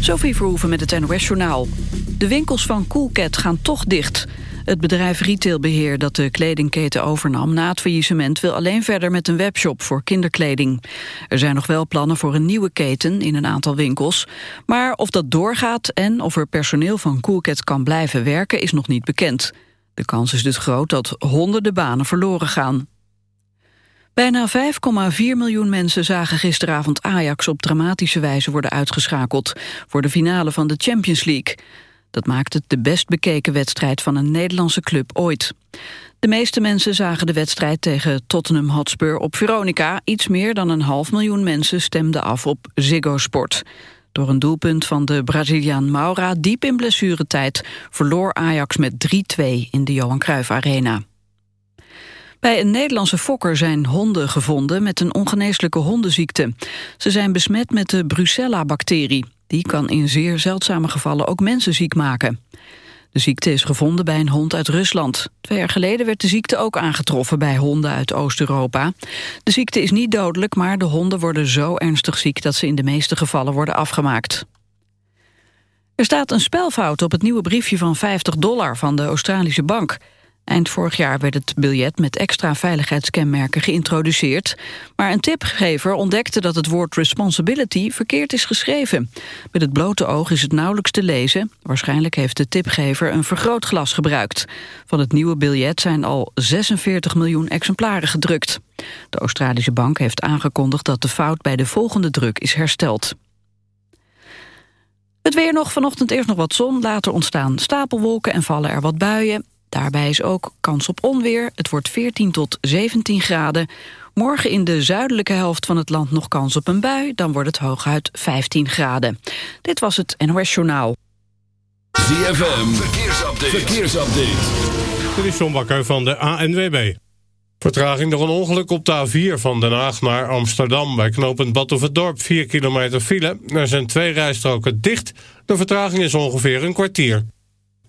Sophie Verhoeven met het NOS-journaal. De winkels van Coolcat gaan toch dicht. Het bedrijf Retailbeheer dat de kledingketen overnam na het faillissement... wil alleen verder met een webshop voor kinderkleding. Er zijn nog wel plannen voor een nieuwe keten in een aantal winkels. Maar of dat doorgaat en of er personeel van Coolcat kan blijven werken... is nog niet bekend. De kans is dus groot dat honderden banen verloren gaan. Bijna 5,4 miljoen mensen zagen gisteravond Ajax op dramatische wijze worden uitgeschakeld voor de finale van de Champions League. Dat maakt het de best bekeken wedstrijd van een Nederlandse club ooit. De meeste mensen zagen de wedstrijd tegen Tottenham Hotspur op Veronica. Iets meer dan een half miljoen mensen stemden af op Ziggo Sport. Door een doelpunt van de Braziliaan Maura diep in blessuretijd... verloor Ajax met 3-2 in de Johan Cruijff Arena. Bij een Nederlandse fokker zijn honden gevonden met een ongeneeslijke hondenziekte. Ze zijn besmet met de Brucella-bacterie. Die kan in zeer zeldzame gevallen ook mensen ziek maken. De ziekte is gevonden bij een hond uit Rusland. Twee jaar geleden werd de ziekte ook aangetroffen bij honden uit Oost-Europa. De ziekte is niet dodelijk, maar de honden worden zo ernstig ziek... dat ze in de meeste gevallen worden afgemaakt. Er staat een spelfout op het nieuwe briefje van 50 dollar van de Australische bank. Eind vorig jaar werd het biljet met extra veiligheidskenmerken geïntroduceerd. Maar een tipgever ontdekte dat het woord responsibility verkeerd is geschreven. Met het blote oog is het nauwelijks te lezen. Waarschijnlijk heeft de tipgever een vergrootglas gebruikt. Van het nieuwe biljet zijn al 46 miljoen exemplaren gedrukt. De Australische bank heeft aangekondigd dat de fout bij de volgende druk is hersteld. Het weer nog, vanochtend eerst nog wat zon, later ontstaan stapelwolken en vallen er wat buien. Daarbij is ook kans op onweer. Het wordt 14 tot 17 graden. Morgen in de zuidelijke helft van het land nog kans op een bui. Dan wordt het hooguit 15 graden. Dit was het NOS Journaal. ZFM, verkeersupdate. verkeersupdate. Dit is John Bakker van de ANWB. Vertraging door een ongeluk op de A4 van Den Haag naar Amsterdam. Bij knooppunt Badhoevedorp 4 kilometer file. Er zijn twee rijstroken dicht. De vertraging is ongeveer een kwartier.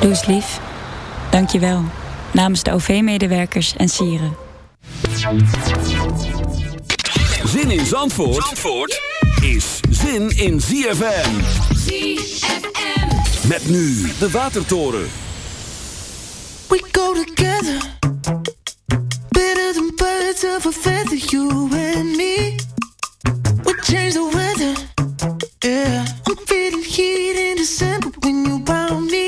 Doe eens lief. Dank je wel. Namens de OV-medewerkers en sieren. Zin in Zandvoort, Zandvoort is zin in ZFM. ZFM. Met nu de Watertoren. We go together. Better than birds of a feather, you and me. We change the weather. Yeah. I'm feeling heat in December when you found me.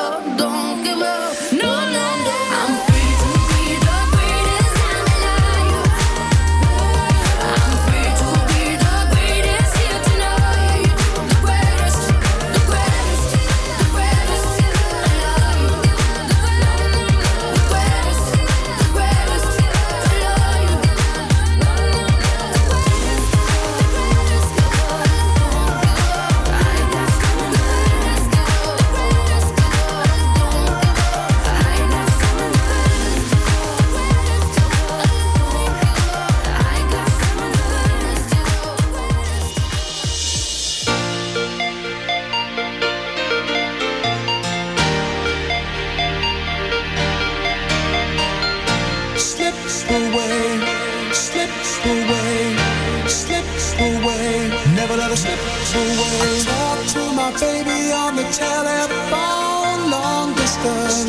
baby on the telephone, long distance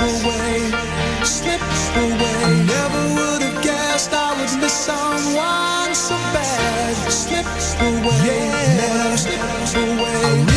away, slip away. I never would have guessed I would miss someone so bad, slip away, yeah. never slip away.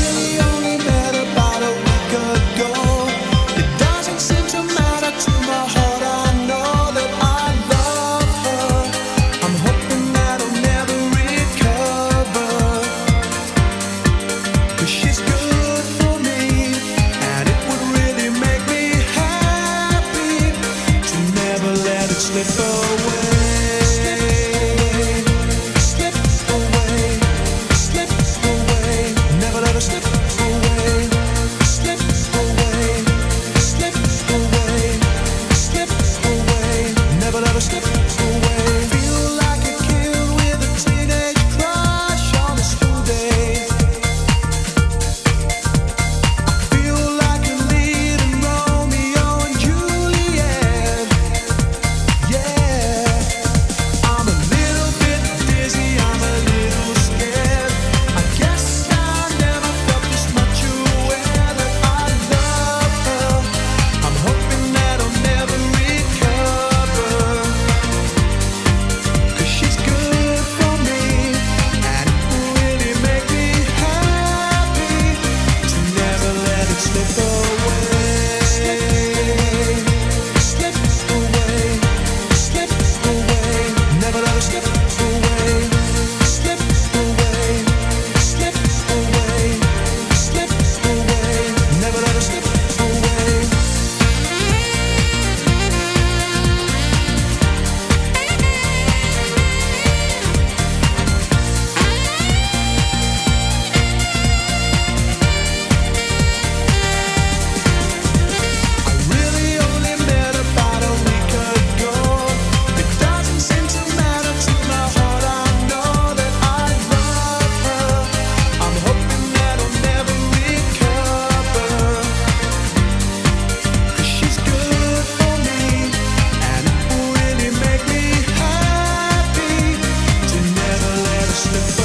Just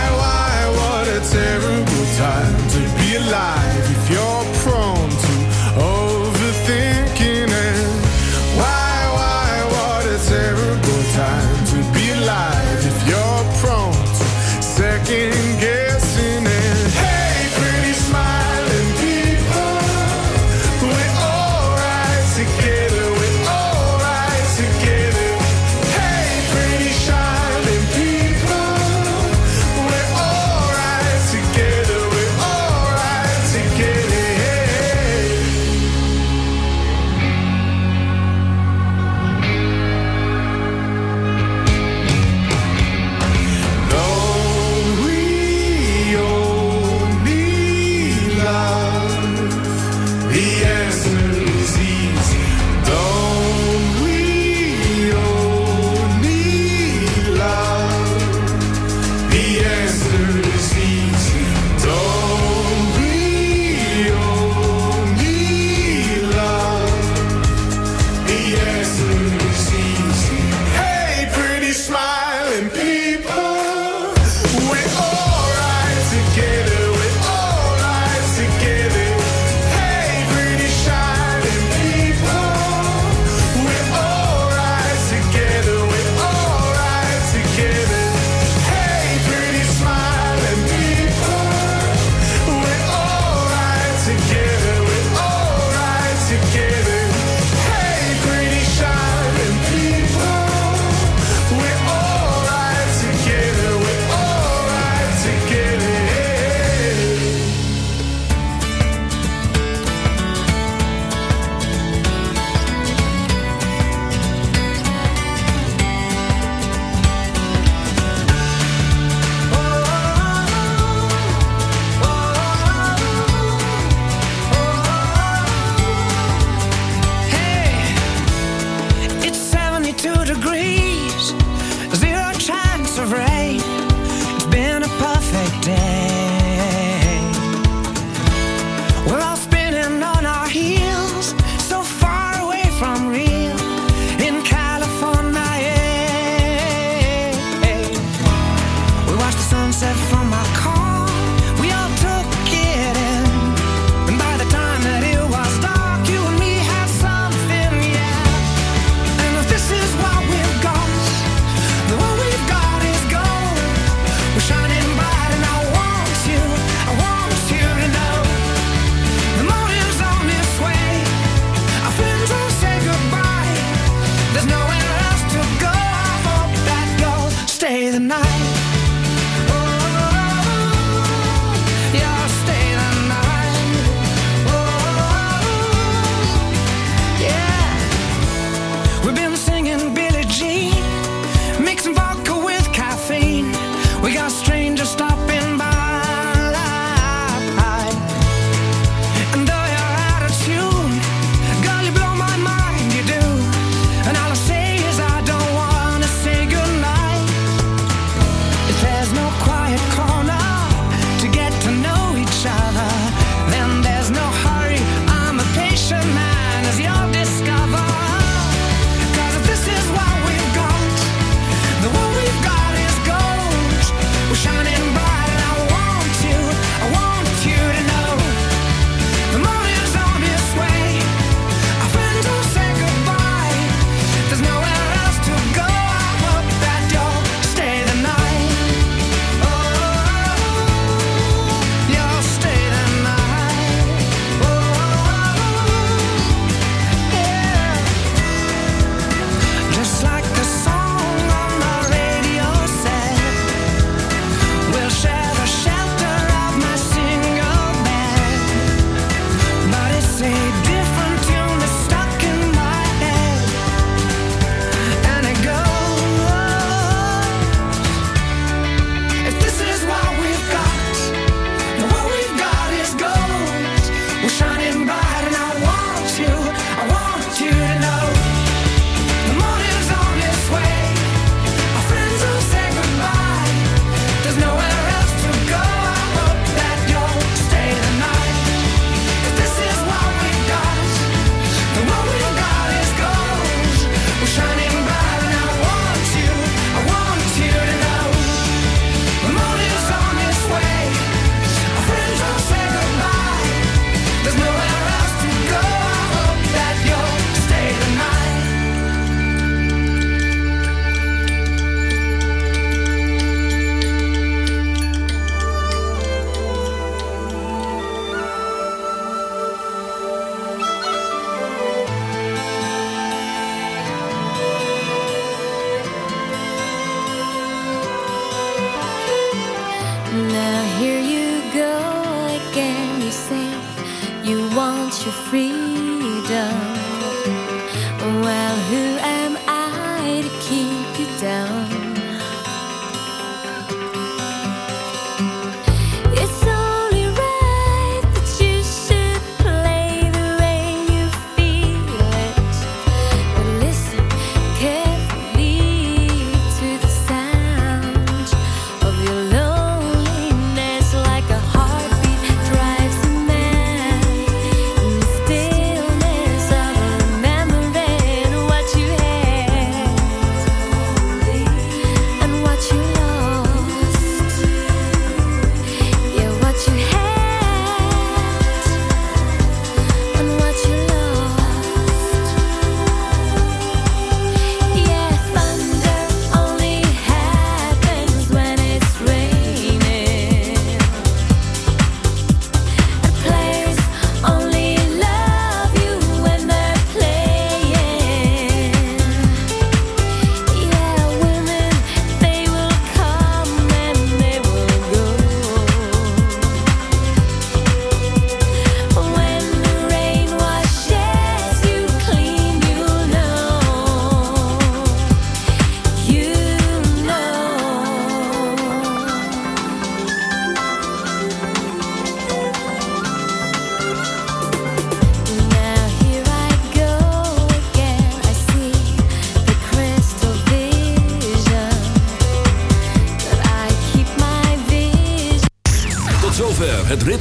Well, who